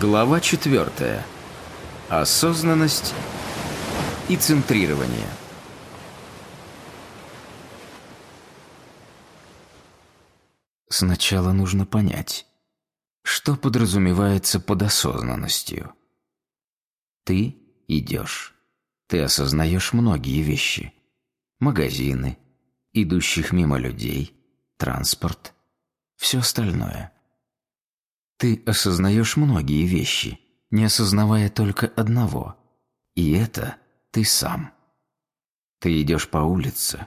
Глава 4. Осознанность и центрирование. Сначала нужно понять, что подразумевается под осознанностью. Ты идешь. Ты осознаешь многие вещи. Магазины, идущих мимо людей, транспорт, все остальное. Ты осознаешь многие вещи, не осознавая только одного. И это ты сам. Ты идешь по улице.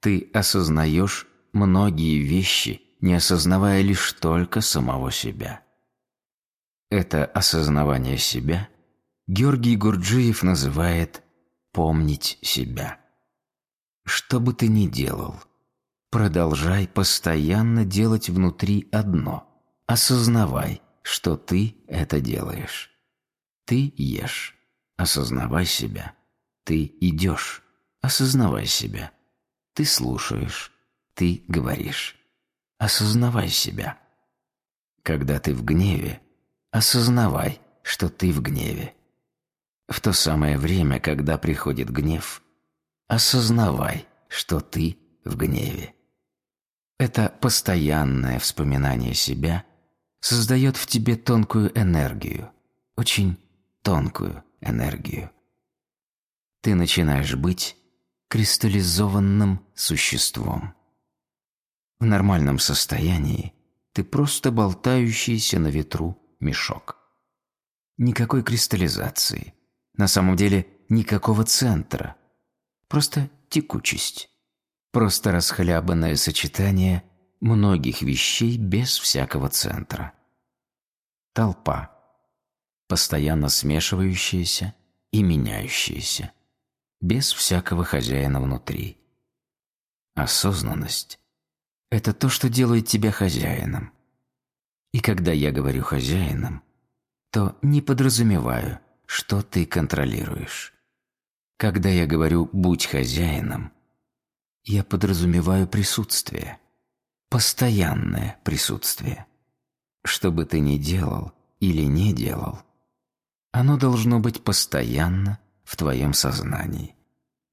Ты осознаешь многие вещи, не осознавая лишь только самого себя. Это осознавание себя Георгий Гурджиев называет «помнить себя». Что бы ты ни делал, продолжай постоянно делать внутри одно. Осознавай, что ты это делаешь. Ты ешь. Осознавай себя. Ты идешь. Осознавай себя. Ты слушаешь. Ты говоришь. Осознавай себя. Когда ты в гневе, осознавай, что ты в гневе. В то самое время, когда приходит гнев, осознавай, что ты в гневе. Это постоянное вспоминание себя создает в тебе тонкую энергию, очень тонкую энергию. Ты начинаешь быть кристаллизованным существом. В нормальном состоянии ты просто болтающийся на ветру мешок. Никакой кристаллизации. На самом деле никакого центра. Просто текучесть. Просто расхлябанное сочетание многих вещей без всякого центра. Толпа. Постоянно смешивающаяся и меняющаяся. Без всякого хозяина внутри. Осознанность это то, что делает тебя хозяином. И когда я говорю хозяином, то не подразумеваю, что ты контролируешь. Когда я говорю «будь хозяином», я подразумеваю присутствие, постоянное присутствие. Что бы ты ни делал или не делал, оно должно быть постоянно в твоем сознании,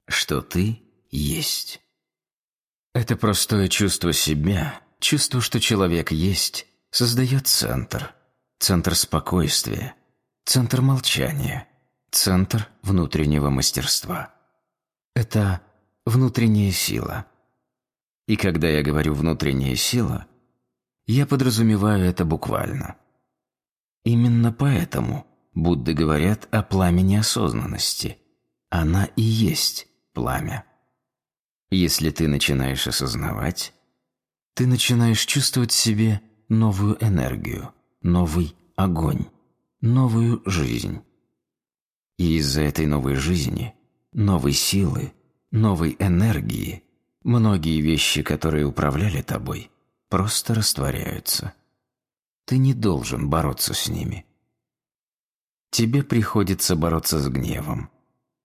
что ты есть. Это простое чувство себя, чувство, что человек есть, создает центр. Центр спокойствия, центр молчания, центр внутреннего мастерства. Это внутренняя сила. И когда я говорю «внутренняя сила», я подразумеваю это буквально. Именно поэтому Будды говорят о пламени осознанности. Она и есть пламя. Если ты начинаешь осознавать, ты начинаешь чувствовать в себе новую энергию, новый огонь, новую жизнь. И из-за этой новой жизни, новой силы, новой энергии, многие вещи, которые управляли тобой, просто растворяются. Ты не должен бороться с ними. Тебе приходится бороться с гневом,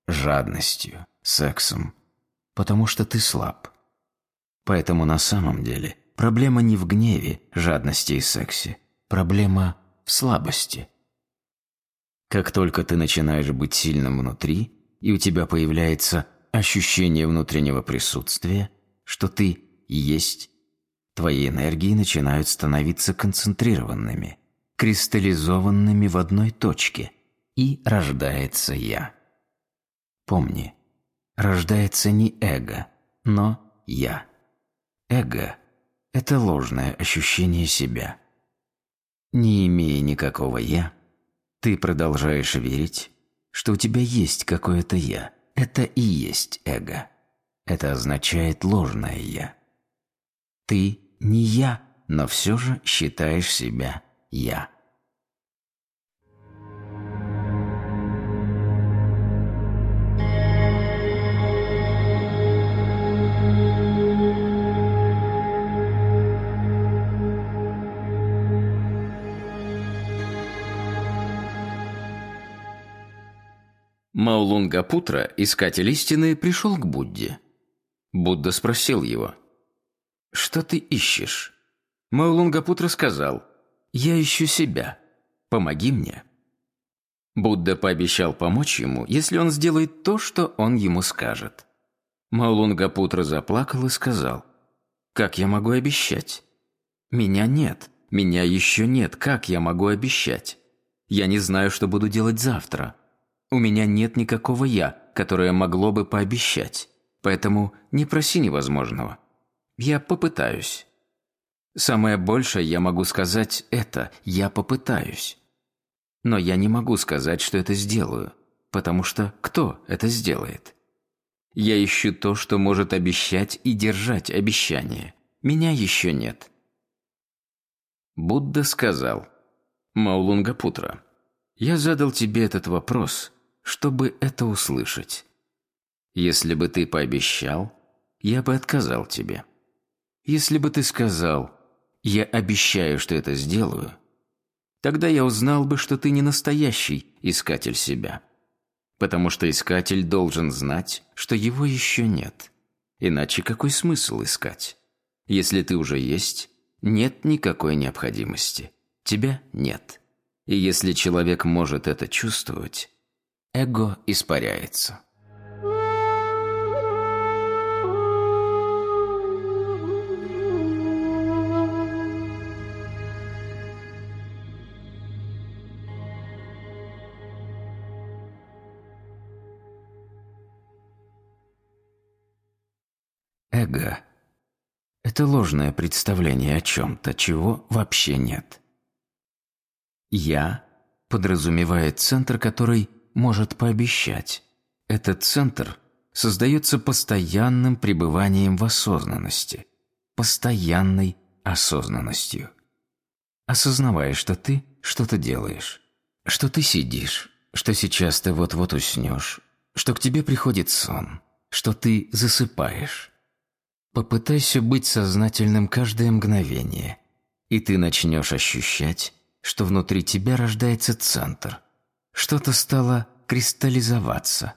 жадностью, сексом, потому что ты слаб. Поэтому на самом деле проблема не в гневе, жадности и сексе. Проблема в слабости. Как только ты начинаешь быть сильным внутри, и у тебя появляется ощущение внутреннего присутствия, что ты есть, твои энергии начинают становиться концентрированными, кристаллизованными в одной точке, и рождается «я». Помни, рождается не эго, но «я». Эго – это ложное ощущение себя. Не имея никакого «я», ты продолжаешь верить, что у тебя есть какое-то «я». Это и есть эго. Это означает ложное «я». Ты не «я», но все же считаешь себя «я». Маулунгапутра, искатель истины, пришел к Будде. Будда спросил его, «Что ты ищешь?» Маулунгапутра сказал, «Я ищу себя. «Помоги мне». Будда пообещал помочь ему, если он сделает то, что он ему скажет. Маулунгапутра заплакал и сказал, «Как я могу обещать? Меня нет, меня еще нет, как я могу обещать? Я не знаю, что буду делать завтра. У меня нет никакого «я», которое могло бы пообещать, поэтому не проси невозможного. Я попытаюсь». Самое большее я могу сказать это «я попытаюсь». Но я не могу сказать, что это сделаю, потому что кто это сделает? Я ищу то, что может обещать и держать обещание. Меня еще нет. Будда сказал, Маулунгапутра, я задал тебе этот вопрос, чтобы это услышать. Если бы ты пообещал, я бы отказал тебе. Если бы ты сказал «я обещаю, что это сделаю», Тогда я узнал бы, что ты не настоящий искатель себя. Потому что искатель должен знать, что его еще нет. Иначе какой смысл искать? Если ты уже есть, нет никакой необходимости. Тебя нет. И если человек может это чувствовать, эго испаряется. Эго – это ложное представление о чем-то, чего вообще нет. «Я» подразумевает центр, который может пообещать. Этот центр создается постоянным пребыванием в осознанности, постоянной осознанностью. Осознавая, что ты что-то делаешь, что ты сидишь, что сейчас ты вот-вот уснешь, что к тебе приходит сон, что ты засыпаешь. Попытайся быть сознательным каждое мгновение, и ты начнешь ощущать, что внутри тебя рождается центр. Что-то стало кристаллизоваться.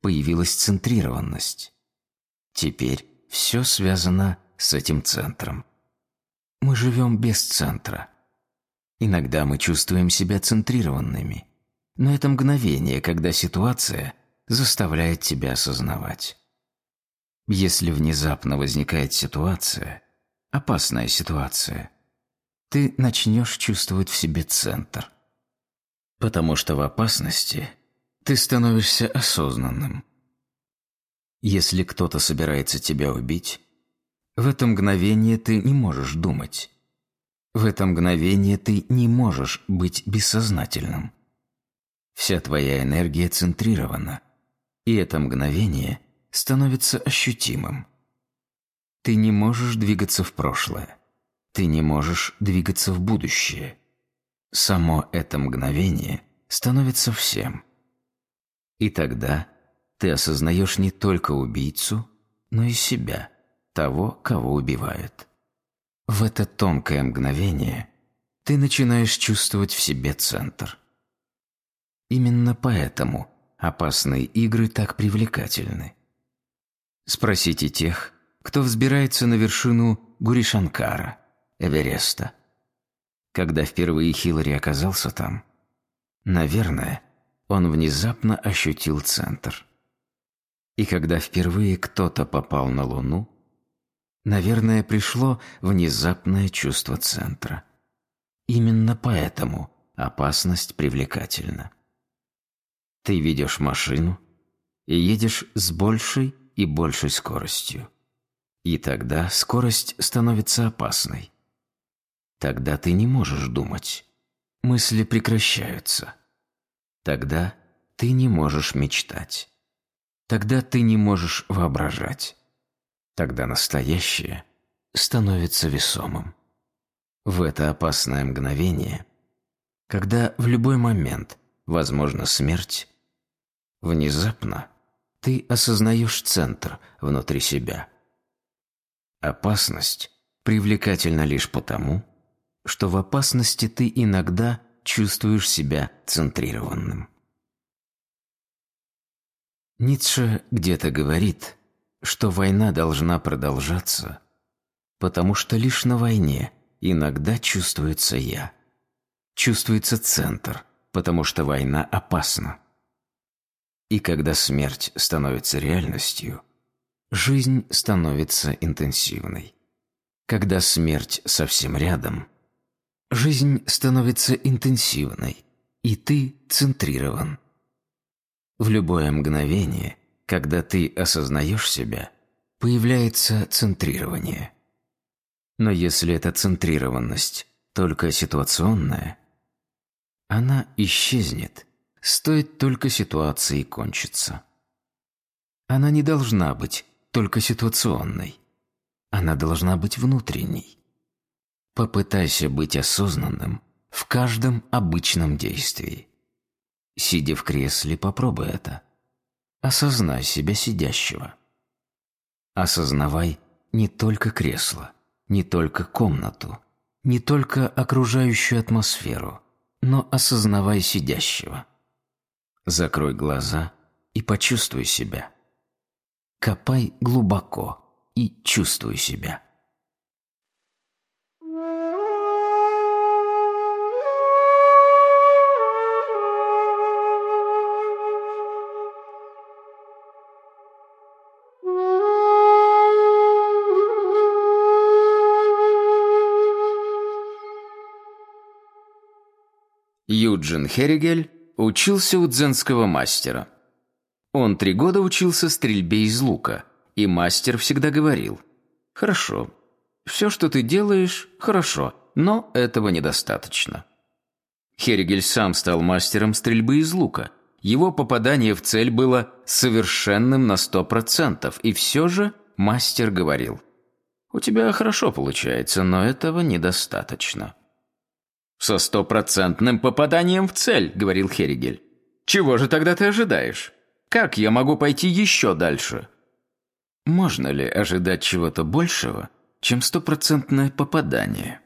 Появилась центрированность. Теперь все связано с этим центром. Мы живем без центра. Иногда мы чувствуем себя центрированными, но это мгновение, когда ситуация заставляет тебя осознавать. Если внезапно возникает ситуация, опасная ситуация, ты начнешь чувствовать в себе центр. Потому что в опасности ты становишься осознанным. Если кто-то собирается тебя убить, в это мгновение ты не можешь думать. В это мгновение ты не можешь быть бессознательным. Вся твоя энергия центрирована, и это мгновение – становится ощутимым. Ты не можешь двигаться в прошлое. Ты не можешь двигаться в будущее. Само это мгновение становится всем. И тогда ты осознаешь не только убийцу, но и себя, того, кого убивают. В это тонкое мгновение ты начинаешь чувствовать в себе центр. Именно поэтому опасные игры так привлекательны. Спросите тех, кто взбирается на вершину Гуришанкара, Эвереста. Когда впервые Хиллари оказался там, наверное, он внезапно ощутил центр. И когда впервые кто-то попал на Луну, наверное, пришло внезапное чувство центра. Именно поэтому опасность привлекательна. Ты ведешь машину и едешь с большей и большей скоростью. И тогда скорость становится опасной. Тогда ты не можешь думать. Мысли прекращаются. Тогда ты не можешь мечтать. Тогда ты не можешь воображать. Тогда настоящее становится весомым. В это опасное мгновение, когда в любой момент возможна смерть, внезапно ты осознаешь центр внутри себя. Опасность привлекательна лишь потому, что в опасности ты иногда чувствуешь себя центрированным. Ницше где-то говорит, что война должна продолжаться, потому что лишь на войне иногда чувствуется «я». чувствуется центр, потому что война опасна. И когда смерть становится реальностью, жизнь становится интенсивной. Когда смерть совсем рядом, жизнь становится интенсивной, и ты центрирован. В любое мгновение, когда ты осознаешь себя, появляется центрирование. Но если эта центрированность только ситуационная, она исчезнет, стоит только ситуации кончиться. Она не должна быть только ситуационной. Она должна быть внутренней. Попытайся быть осознанным в каждом обычном действии. Сидя в кресле, попробуй это. Осознай себя сидящего. Осознавай не только кресло, не только комнату, не только окружающую атмосферу, но осознавай сидящего. Закрой глаза и почувствуй себя. Копай глубоко и чувствуй себя. Юджин Херригель учился у дзенского мастера. Он три года учился стрельбе из лука, и мастер всегда говорил «Хорошо, все, что ты делаешь, хорошо, но этого недостаточно». Херригель сам стал мастером стрельбы из лука. Его попадание в цель было совершенным на сто процентов, и все же мастер говорил «У тебя хорошо получается, но этого недостаточно». «Со стопроцентным попаданием в цель», — говорил Херригель. «Чего же тогда ты ожидаешь? Как я могу пойти еще дальше?» Можно ли ожидать чего-то большего, чем стопроцентное попадание?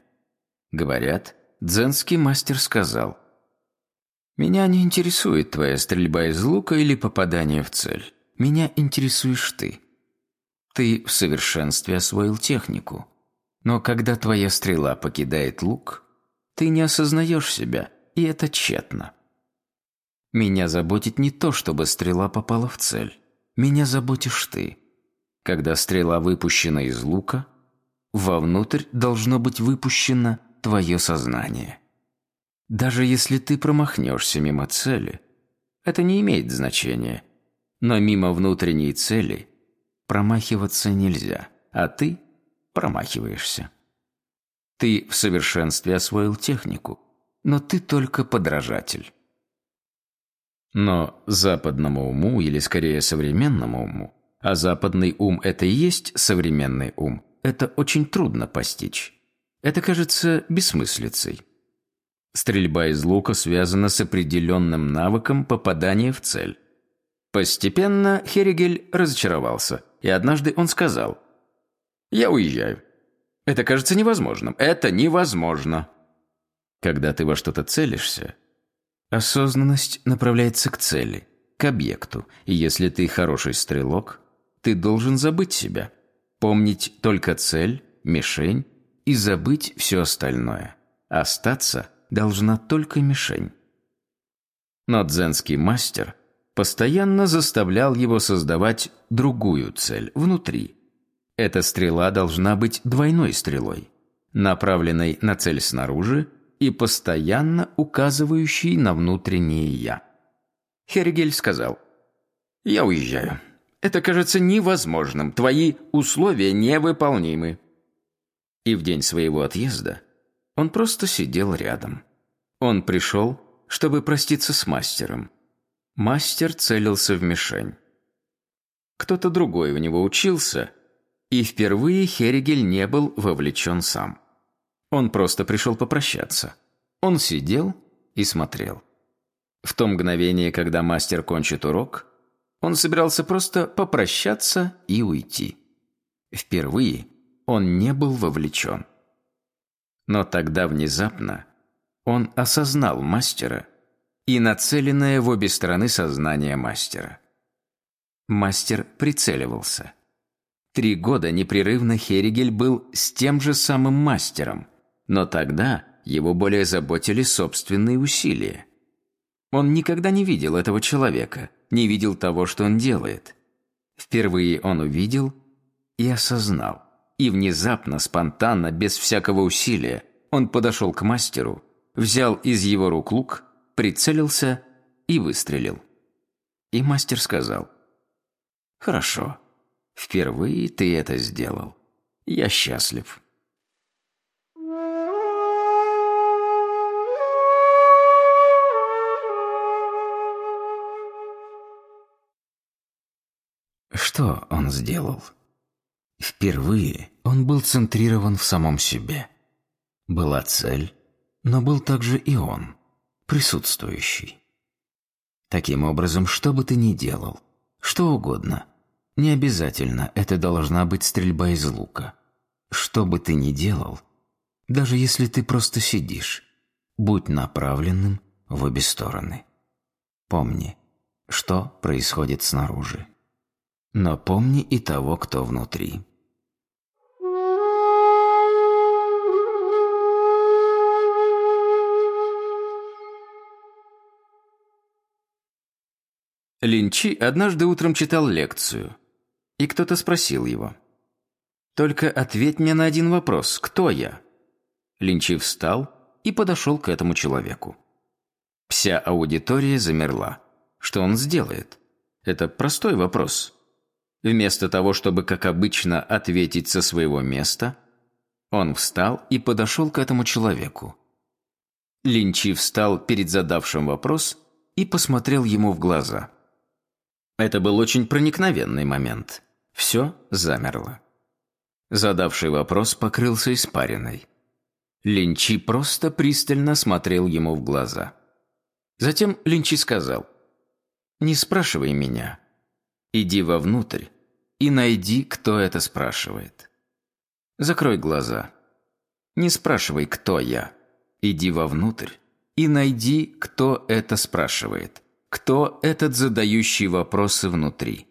Говорят, дзенский мастер сказал, «Меня не интересует твоя стрельба из лука или попадание в цель. Меня интересуешь ты. Ты в совершенстве освоил технику. Но когда твоя стрела покидает лук, ты не осознаешь себя, и это тщетно. Меня заботит не то, чтобы стрела попала в цель. Меня заботишь ты. Когда стрела выпущена из лука, вовнутрь должно быть выпущено твое сознание. Даже если ты промахнешься мимо цели, это не имеет значения. Но мимо внутренней цели промахиваться нельзя, а ты промахиваешься. Ты в совершенстве освоил технику, но ты только подражатель. Но западному уму, или скорее современному уму, а западный ум – это и есть современный ум, это очень трудно постичь. Это кажется бессмыслицей. Стрельба из лука связана с определенным навыком попадания в цель. Постепенно Херигель разочаровался, и однажды он сказал «Я уезжаю. Это кажется невозможным. Это невозможно. Когда ты во что-то целишься, осознанность направляется к цели, к объекту. И если ты хороший стрелок, ты должен забыть себя, помнить только цель, мишень и забыть все остальное. Остаться должна только мишень. Но дзенский мастер постоянно заставлял его создавать другую цель внутри – эта стрела должна быть двойной стрелой, направленной на цель снаружи и постоянно указывающей на внутреннее «я». Хергель сказал, «Я уезжаю. Это кажется невозможным. Твои условия невыполнимы». И в день своего отъезда он просто сидел рядом. Он пришел, чтобы проститься с мастером. Мастер целился в мишень. Кто-то другой у него учился – и впервые Херигель не был вовлечен сам. Он просто пришел попрощаться. Он сидел и смотрел. В то мгновение, когда мастер кончит урок, он собирался просто попрощаться и уйти. Впервые он не был вовлечен. Но тогда внезапно он осознал мастера и нацеленное в обе стороны сознание мастера. Мастер прицеливался – Три года непрерывно Херигель был с тем же самым мастером, но тогда его более заботили собственные усилия. Он никогда не видел этого человека, не видел того, что он делает. Впервые он увидел и осознал. И внезапно, спонтанно, без всякого усилия, он подошел к мастеру, взял из его рук лук, прицелился и выстрелил. И мастер сказал, «Хорошо, впервые ты это сделал. Я счастлив». Что он сделал? Впервые он был центрирован в самом себе. Была цель, но был также и он, присутствующий. Таким образом, что бы ты ни делал, что угодно, не обязательно это должна быть стрельба из лука. Что бы ты ни делал, даже если ты просто сидишь, будь направленным в обе стороны. Помни, что происходит снаружи. Но помни и того, кто внутри. Линчи однажды утром читал лекцию, и кто-то спросил его. «Только ответь мне на один вопрос. Кто я?» Линчи встал и подошел к этому человеку. Вся аудитория замерла. Что он сделает? Это простой вопрос. Вместо того, чтобы, как обычно, ответить со своего места, он встал и подошел к этому человеку. Линчи встал перед задавшим вопрос и посмотрел ему в глаза. Это был очень проникновенный момент. Все замерло. Задавший вопрос покрылся испариной. Линчи просто пристально смотрел ему в глаза. Затем Линчи сказал, «Не спрашивай меня. Иди вовнутрь и найди, кто это спрашивает. Закрой глаза. Не спрашивай, кто я. Иди вовнутрь и найди, кто это спрашивает. Кто этот задающий вопросы внутри.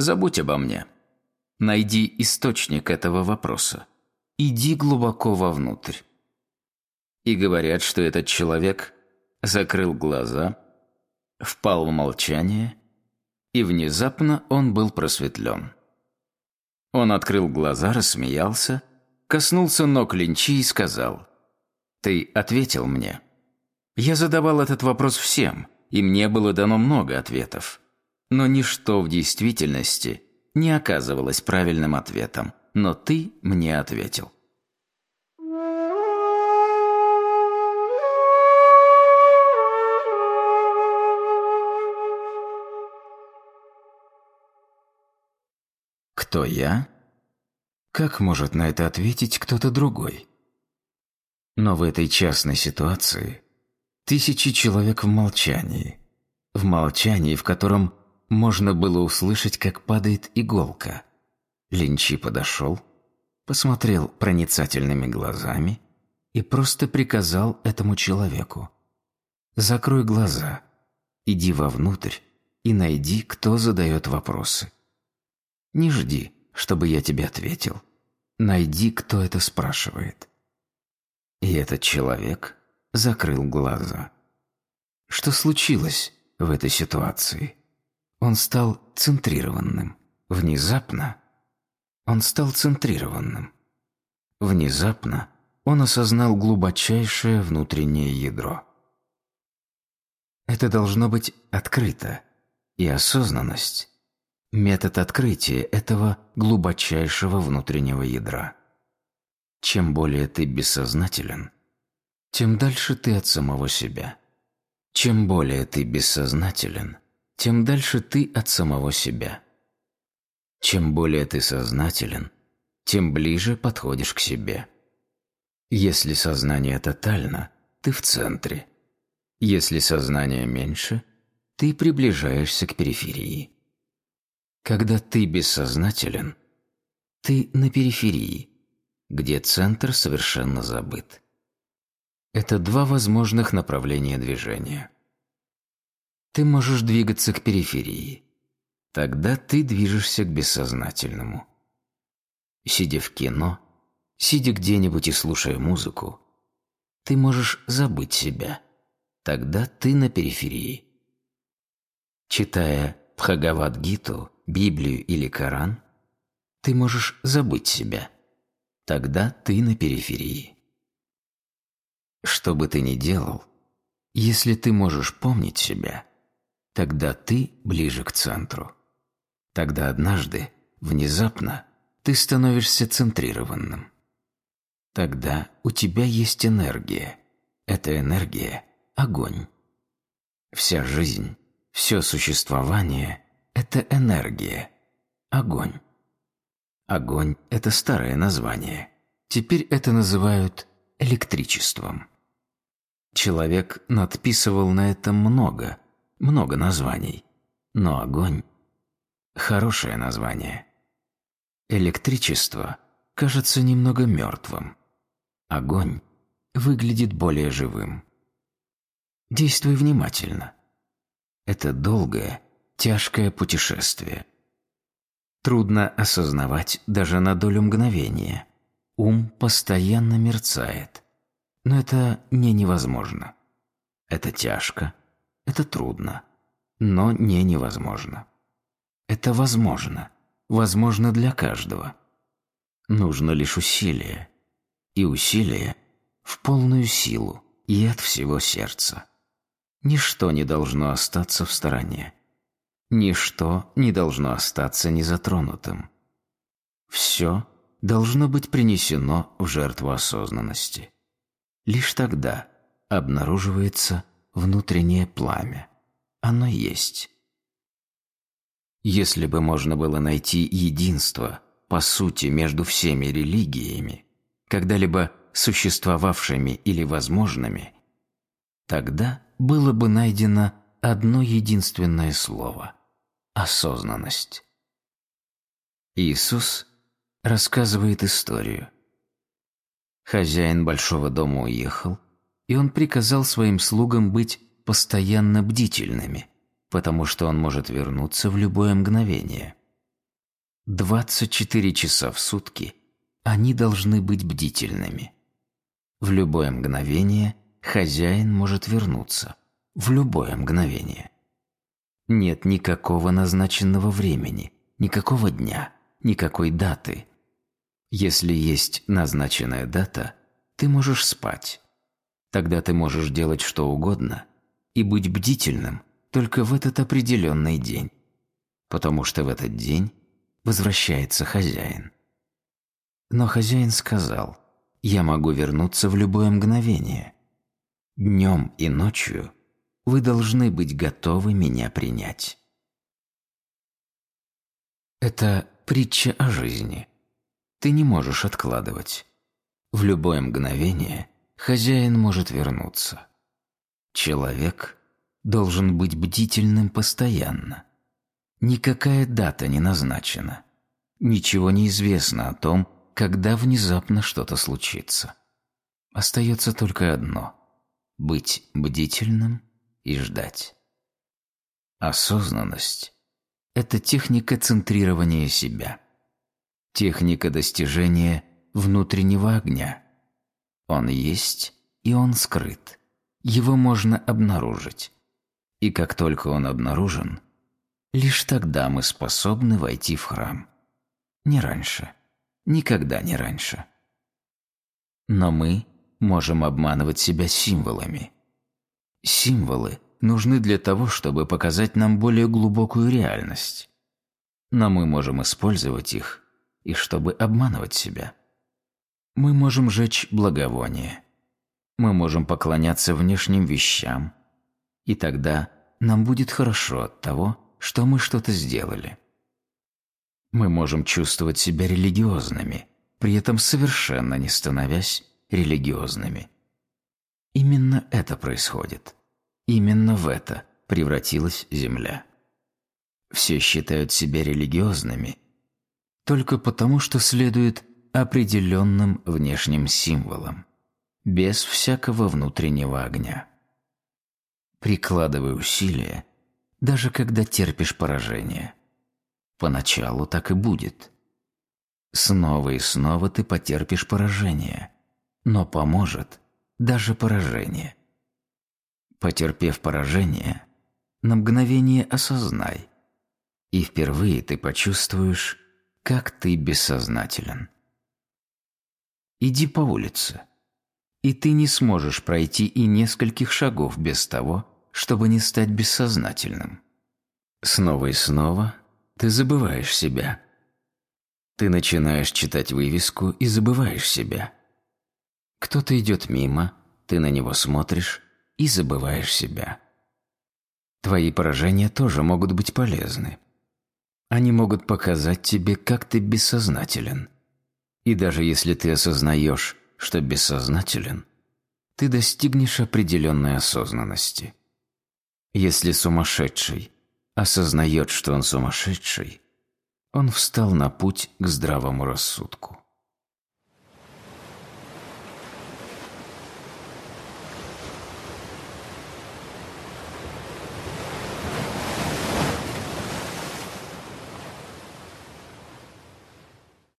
Забудь обо мне. Найди источник этого вопроса. Иди глубоко вовнутрь. И говорят, что этот человек закрыл глаза, впал в молчание и внезапно он был просветлен. Он открыл глаза, рассмеялся, коснулся ног Линчи и сказал, «Ты ответил мне». Я задавал этот вопрос всем, и мне было дано много ответов. Но ничто в действительности не оказывалось правильным ответом, но ты мне ответил. Кто я? Как может на это ответить кто-то другой? Но в этой частной ситуации тысячи человек в молчании. В молчании, в котором можно было услышать, как падает иголка. Линчи подошел, посмотрел проницательными глазами и просто приказал этому человеку. «Закрой глаза, иди вовнутрь и найди, кто задает вопросы». Не жди, чтобы я тебе ответил. Найди, кто это спрашивает. И этот человек закрыл глаза. Что случилось в этой ситуации? Он стал центрированным. Внезапно он стал центрированным. Внезапно он осознал глубочайшее внутреннее ядро. Это должно быть открыто, и осознанность метод открытия этого глубочайшего внутреннего ядра. Чем более ты бессознателен, тем дальше ты от самого себя. Чем более ты бессознателен, тем дальше ты от самого себя. Чем более ты сознателен, тем ближе подходишь к себе. Если сознание тотально, ты в центре. Если сознание меньше, ты приближаешься к периферии. Когда ты бессознателен, ты на периферии, где центр совершенно забыт. Это два возможных направления движения. Ты можешь двигаться к периферии. Тогда ты движешься к бессознательному. Сидя в кино, сидя где-нибудь и слушая музыку, ты можешь забыть себя. Тогда ты на периферии. Читая Бхагавад-гиту, Библию или Коран, ты можешь забыть себя. Тогда ты на периферии. Что бы ты ни делал, если ты можешь помнить себя, тогда ты ближе к центру. Тогда однажды, внезапно, ты становишься центрированным. Тогда у тебя есть энергия. Эта энергия – огонь. Вся жизнь, все существование – это энергия, огонь. Огонь – это старое название. Теперь это называют электричеством. Человек надписывал на этом много, много названий. Но огонь – хорошее название. Электричество кажется немного мертвым. Огонь выглядит более живым. Действуй внимательно. Это долгое, тяжкое путешествие. Трудно осознавать даже на долю мгновения. Ум постоянно мерцает. Но это не невозможно. Это тяжко, это трудно, но не невозможно. Это возможно, возможно для каждого. Нужно лишь усилие, и усилие в полную силу и от всего сердца. Ничто не должно остаться в стороне. Ничто не должно остаться незатронутым. Все должно быть принесено в жертву осознанности. Лишь тогда обнаруживается внутреннее пламя. Оно есть. Если бы можно было найти единство, по сути, между всеми религиями, когда-либо существовавшими или возможными, тогда было бы найдено одно единственное слово – осознанность. Иисус рассказывает историю. Хозяин большого дома уехал, и он приказал своим слугам быть постоянно бдительными, потому что он может вернуться в любое мгновение. 24 часа в сутки они должны быть бдительными. В любое мгновение хозяин может вернуться. В любое мгновение. Нет никакого назначенного времени, никакого дня, никакой даты. Если есть назначенная дата, ты можешь спать. Тогда ты можешь делать что угодно и быть бдительным только в этот определенный день, потому что в этот день возвращается хозяин. Но хозяин сказал, «Я могу вернуться в любое мгновение. Днем и ночью вы должны быть готовы меня принять». Это притча о жизни. Ты не можешь откладывать. В любое мгновение хозяин может вернуться. Человек должен быть бдительным постоянно. Никакая дата не назначена. Ничего не известно о том, когда внезапно что-то случится. Остается только одно – быть бдительным и ждать. Осознанность – это техника центрирования себя, техника достижения внутреннего огня. Он есть и он скрыт. Его можно обнаружить. И как только он обнаружен, лишь тогда мы способны войти в храм. Не раньше. Никогда не раньше. Но мы можем обманывать себя символами. Символы нужны для того, чтобы показать нам более глубокую реальность. Но мы можем использовать их и чтобы обманывать себя. Мы можем жечь благовоние. Мы можем поклоняться внешним вещам. И тогда нам будет хорошо от того, что мы что-то сделали. Мы можем чувствовать себя религиозными, при этом совершенно не становясь религиозными. Именно это происходит. Именно в это превратилась Земля. Все считают себя религиозными только потому, что следует определенным внешним символам, без всякого внутреннего огня. Прикладывай усилия, даже когда терпишь поражение – Поначалу так и будет. Снова и снова ты потерпишь поражение, но поможет даже поражение. Потерпев поражение, на мгновение осознай, и впервые ты почувствуешь, как ты бессознателен. Иди по улице, и ты не сможешь пройти и нескольких шагов без того, чтобы не стать бессознательным. Снова и снова ты забываешь себя. Ты начинаешь читать вывеску и забываешь себя. Кто-то идет мимо, ты на него смотришь и забываешь себя. Твои поражения тоже могут быть полезны. Они могут показать тебе, как ты бессознателен. И даже если ты осознаешь, что бессознателен, ты достигнешь определенной осознанности. Если сумасшедший осознает, что он сумасшедший, он встал на путь к здравому рассудку.